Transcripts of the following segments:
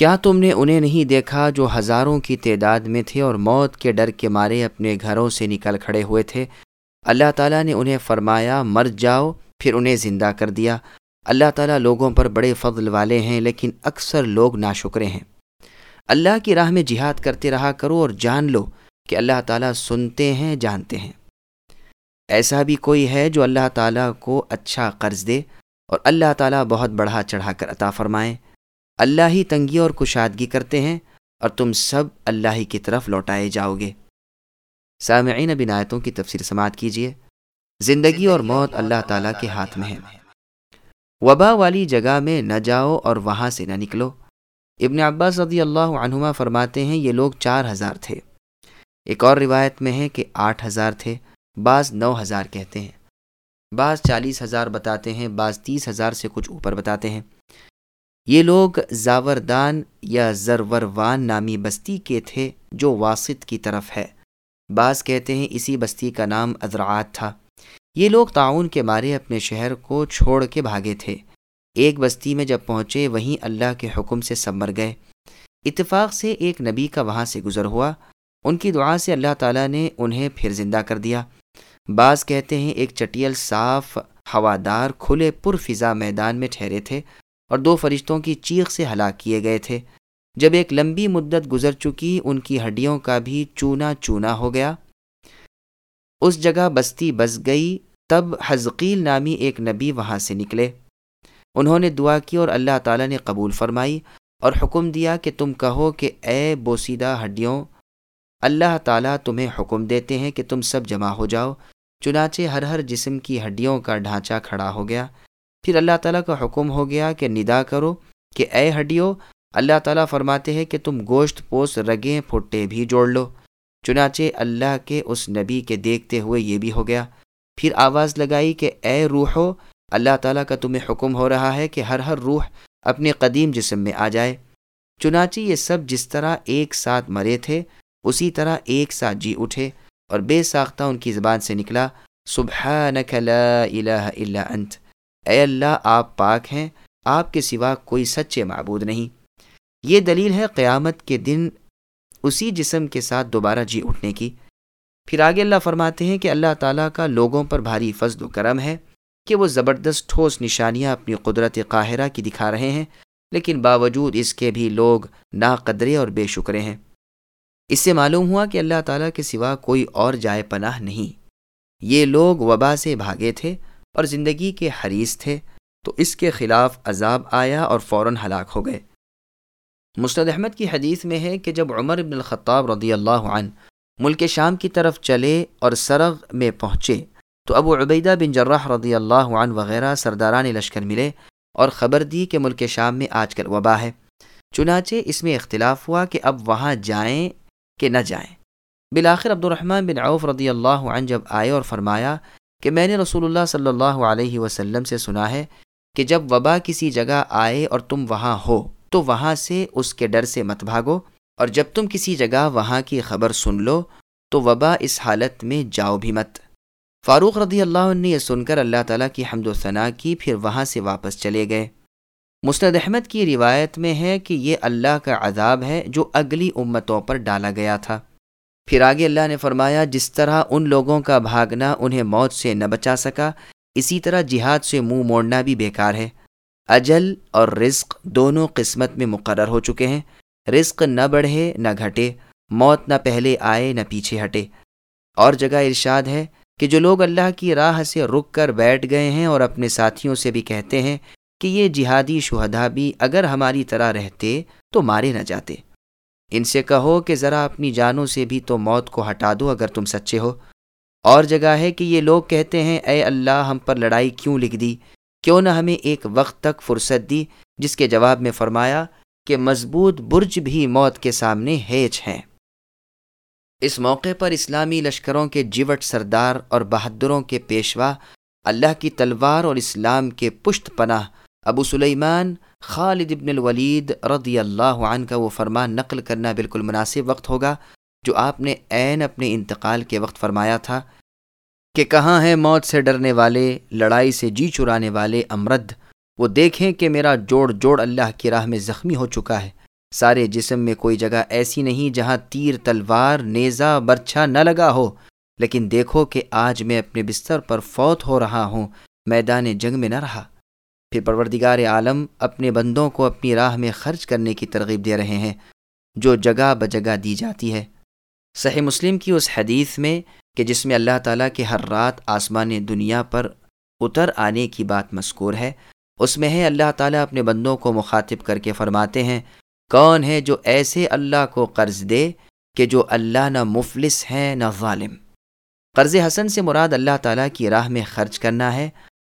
کیا تم نے انہیں نہیں دیکھا جو ہزاروں کی تعداد میں تھے اور موت کے ڈر کے مارے اپنے گھروں سے نکل کھڑے ہوئے تھے؟ اللہ تعالیٰ نے انہیں فرمایا، مر جاؤ، پھر انہیں زندہ کر دیا۔ اللہ تعالیٰ لوگوں پر بڑے فضل والے ہیں، لیکن اکثر لوگ ناشکرے ہیں۔ اللہ کی راہ میں جہاد کرتے رہا کرو اور جان لو کہ اللہ تعالیٰ سنتے ہیں، جانتے ہیں۔ ایسا بھی کوئی ہے جو اللہ تعالیٰ کو اچھا قرض دے اور اللہ تعالیٰ بہت بڑھا چڑھا کر عطا فرمائیں اللہ ہی تنگی اور کشادگی کرتے ہیں اور تم سب اللہ ہی کی طرف لوٹائے جاؤ گے سامعین بنایتوں کی تفسیر سماعت کیجیے زندگی اور موت اللہ تعالیٰ کے ہاتھ میں ہے۔ وبا والی جگہ میں نہ جاؤ اور وہاں سے نہ نکلو۔ ابن عباس رضی اللہ عنہما فرماتے ہیں، یہ لوگ چار ہزار تھے۔ ایک اور روایت میں ہے کہ آٹھ ہزار تھے، بعض نو ہزار کہتے ہیں۔ بعض چالیس ہزار بتاتے ہیں، بعض تیس ہزار سے کچھ اوپر بتاتے ہیں۔ یہ لوگ زاوردان یا زروروان نامی بستی کے تھے جو واسط کی طرف ہے۔ بعض کہتے ہیں اسی بستی کا نام ازراعت تھا۔ یہ لوگ تعاون کے مارے اپنے شہر کو چھوڑ کے بھاگے تھے۔ ایک بستی میں جب پہنچے، وہیں اللہ کے حکم سے سب مر گئے۔ اتفاق سے ایک نبی کا وہاں سے گزر ہوا۔ ان کی دعا سے اللہ تعالیٰ نے انہیں پھر زندہ کر دیا۔ بعض کہتے ہیں ایک چٹیل صاف ہوادار کھلے پر فضا میدان میں ٹھہرے تھے۔ اور دو فرشتوں کی چیخ سے ہلاک کیے گئے تھے۔ جب ایک لمبی مدت گزر چکی، ان کی ہڈیوں کا بھی چونا چونا ہو گیا۔ اس جگہ بستی بس گئی۔ تب حزقیل نامی ایک نبی وہاں سے نکلے۔ انہوں نے دعا کی اور اللہ تعالیٰ نے قبول فرمائی اور حکم دیا کہ تم کہو کہ اے بوسیدہ ہڈیوں، اللہ تعالیٰ تمہیں حکم دیتے ہیں کہ تم سب جمع ہو جاؤ۔ چنانچہ ہر ہر جسم کی ہڈیوں کا ڈھانچہ کھڑا ہو گیا۔ پھر اللہ تعالیٰ کا حکم ہو گیا کہ ندا کرو کہ اے ہڈیو، اللہ تعالیٰ فرماتے ہیں کہ تم گوشت، پوس، رگیں پھٹے بھی جوڑ لو۔ چنانچہ اللہ کے اس نبی کے دیکھتے ہوئے یہ بھی ہو گیا۔ پھر آواز لگائی کہ اے روحو، اللہ تعالیٰ کا تمہیں حکم ہو رہا ہے کہ ہر ہر روح اپنے قدیم جسم میں آ جائے۔ چنانچہ یہ سب جس طرح ایک ساتھ مرے تھے، اسی طرح ایک ساتھ جی اٹھے اور بے ساختہ ان کی زبان سے نکلا۔ سبحانک لا الہ الا انت۔ اے اللہ، آپ پاک ہیں، آپ کے سوا کوئی سچے معبود نہیں۔ یہ دلیل ہے قیامت کے دن اسی جسم کے ساتھ دوبارہ جی اٹھنے کی۔ پھر آگے اللہ فرماتے ہیں کہ اللہ تعالیٰ کا لوگوں پر بھاری فضل و کرم ہے کہ وہ زبردست ٹھوس نشانیاں اپنی قدرت قاہرہ کی دکھا رہے ہیں، لیکن باوجود اس کے بھی لوگ نا قدرے اور بے شکرے ہیں۔ اس سے معلوم ہوا کہ اللہ تعالیٰ کے سوا کوئی اور جائے پناہ نہیں۔ یہ لوگ وبا سے بھاگے تھے۔ اور زندگی کے حریث تھے تو اس کے خلاف عذاب آیا اور فوراً ہلاک ہو گئے۔ مستد احمد کی حدیث میں ہے کہ جب عمر ابن الخطاب رضی اللہ عنہ ملک شام کی طرف چلے اور سرغ میں پہنچے تو ابو عبیدہ بن جرح رضی اللہ عنہ وغیرہ سرداران لشکر ملے اور خبر دی کہ ملک شام میں آج کل وبا ہے۔ چنانچہ اس میں اختلاف ہوا کہ اب وہاں جائیں کہ نہ جائیں۔ بالآخر عبد الرحمن بن عوف رضی اللہ عنہ جب آئے اور فرمایا کہ میں نے رسول اللہ صلی اللہ علیہ وسلم سے سنا ہے کہ جب وبا کسی جگہ آئے اور تم وہاں ہو، تو وہاں سے اس کے ڈر سے مت بھاگو، اور جب تم کسی جگہ وہاں کی خبر سن لو، تو وبا اس حالت میں جاؤ بھی مت۔ فاروق رضی اللہ عنہ نے یہ سن کر اللہ تعالیٰ کی حمد و ثناء کی پھر وہاں سے واپس چلے گئے۔ مستد احمد کی روایت میں ہے کہ یہ اللہ کا عذاب ہے جو اگلی امتوں پر ڈالا گیا تھا۔ پھر آگے اللہ نے فرمایا، جس طرح ان لوگوں کا بھاگنا انہیں موت سے نہ بچا سکا، اسی طرح جہاد سے منہ موڑنا بھی بیکار ہے۔ اجل اور رزق دونوں قسمت میں مقرر ہو چکے ہیں۔ رزق نہ بڑھے نہ گھٹے، موت نہ پہلے آئے نہ پیچھے ہٹے۔ اور جگہ ارشاد ہے کہ جو لوگ اللہ کی راہ سے رک کر بیٹھ گئے ہیں اور اپنے ساتھیوں سے بھی کہتے ہیں کہ یہ جہادی شہدا بھی اگر ہماری طرح رہتے تو مارے نہ جاتے۔ ان سے کہو کہ ذرا اپنی جانوں سے بھی تو موت کو ہٹا دو اگر تم سچے ہو۔ اور جگہ ہے کہ یہ لوگ کہتے ہیں، اے اللہ، ہم پر لڑائی کیوں لکھ دی؟ کیوں نہ ہمیں ایک وقت تک فرصت دی؟ جس کے جواب میں فرمایا کہ مضبوط برج بھی موت کے سامنے ہیچ ہیں۔ اس موقع پر اسلامی لشکروں کے جیوٹ سردار اور بہادروں کے پیشوا اللہ کی تلوار اور اسلام کے پشت پناہ ابو سلیمان خالد ابن الولید رضی اللہ عنہ کا وہ فرمان نقل کرنا بالکل مناسب وقت ہوگا جو آپ نے عین اپنے انتقال کے وقت فرمایا تھا کہ کہاں ہیں موت سے ڈرنے والے، لڑائی سے جی چرانے والے امرد؟ وہ دیکھیں کہ میرا جوڑ جوڑ اللہ کی راہ میں زخمی ہو چکا ہے۔ سارے جسم میں کوئی جگہ ایسی نہیں جہاں تیر، تلوار نیزا برچھا نہ لگا ہو۔ لیکن دیکھو کہ آج میں اپنے بستر پر فوت ہو رہا ہوں، میدان جنگ میں نہ رہا۔ پھر پروردگار عالم اپنے بندوں کو اپنی راہ میں خرچ کرنے کی ترغیب دے رہے ہیں، جو جگہ بجگہ دی جاتی ہے۔ صحیح مسلم کی اس حدیث میں کہ جس میں اللہ تعالیٰ کے ہر رات آسمان دنیا پر اتر آنے کی بات مذکور ہے، اس میں ہے اللہ تعالیٰ اپنے بندوں کو مخاطب کر کے فرماتے ہیں، کون ہے جو ایسے اللہ کو قرض دے کہ جو اللہ نہ مفلس ہے نہ ظالم۔ قرض حسن سے مراد اللہ تعالیٰ کی راہ میں خرچ کرنا ہے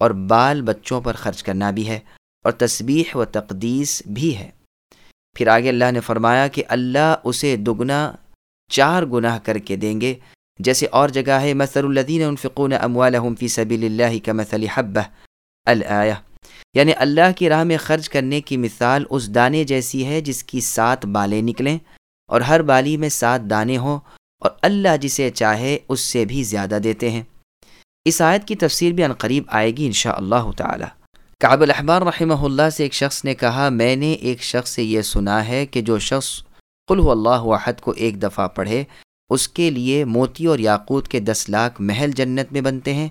اور بال بچوں پر خرچ کرنا بھی ہے اور تسبیح و تقدیس بھی ہے۔ پھر آگے اللہ نے فرمایا کہ اللہ اسے دگنا، چار گناہ کر کے دیں گے۔ جیسے اور جگہ ہے مثر الدین الفقون اموالحم فی سبیل اللہ کا مثلی حبہ الآیہ۔ یعنی اللہ کی راہ میں خرچ کرنے کی مثال اس دانے جیسی ہے جس کی سات بالیں نکلیں اور ہر بالی میں سات دانے ہوں اور اللہ جسے چاہے اس سے بھی زیادہ دیتے ہیں۔ اس آیت کی تفسیر بھی عنقریب آئے گی انشاء اللہ تعالی۔ کعب الحبار رحمہ اللہ سے ایک شخص نے کہا، میں نے ایک شخص سے یہ سنا ہے کہ جو شخص قلح اللہ واحد کو ایک دفعہ پڑھے، اس کے لیے موتی اور یاقوت کے دس لاکھ محل جنت میں بنتے ہیں۔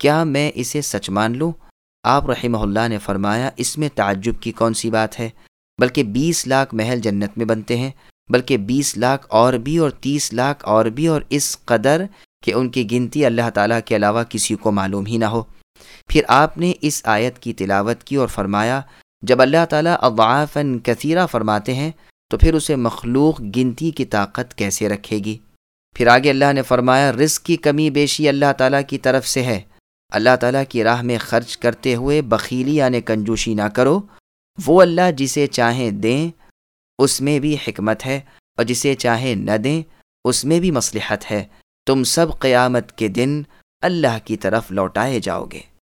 کیا میں اسے سچ مان لوں؟ آپ رحمہ اللہ نے فرمایا، اس میں تعجب کی کون سی بات ہے؟ بلکہ بیس لاکھ محل جنت میں بنتے ہیں، بلکہ بیس لاکھ اور بھی اور تیس لاکھ اور بھی اور اس قدر کہ ان کی گنتی اللہ تعالیٰ کے علاوہ کسی کو معلوم ہی نہ ہو۔ پھر آپ نے اس آیت کی تلاوت کی اور فرمایا، جب اللہ تعالیٰ اضعافاً کثیرہ فرماتے ہیں، تو پھر اسے مخلوق گنتی کی طاقت کیسے رکھے گی؟ پھر آگے اللہ نے فرمایا، رزق کی کمی بیشی اللہ تعالیٰ کی طرف سے ہے۔ اللہ تعالیٰ کی راہ میں خرچ کرتے ہوئے بخیلی یعنی کنجوشی نہ کرو۔ وہ اللہ جسے چاہیں دیں، اس میں بھی حکمت ہے، اور جسے چاہیں نہ دیں، اس میں بھی مصلحت ہے۔ تم سب قیامت کے دن اللہ کی طرف لوٹائے جاؤ گے۔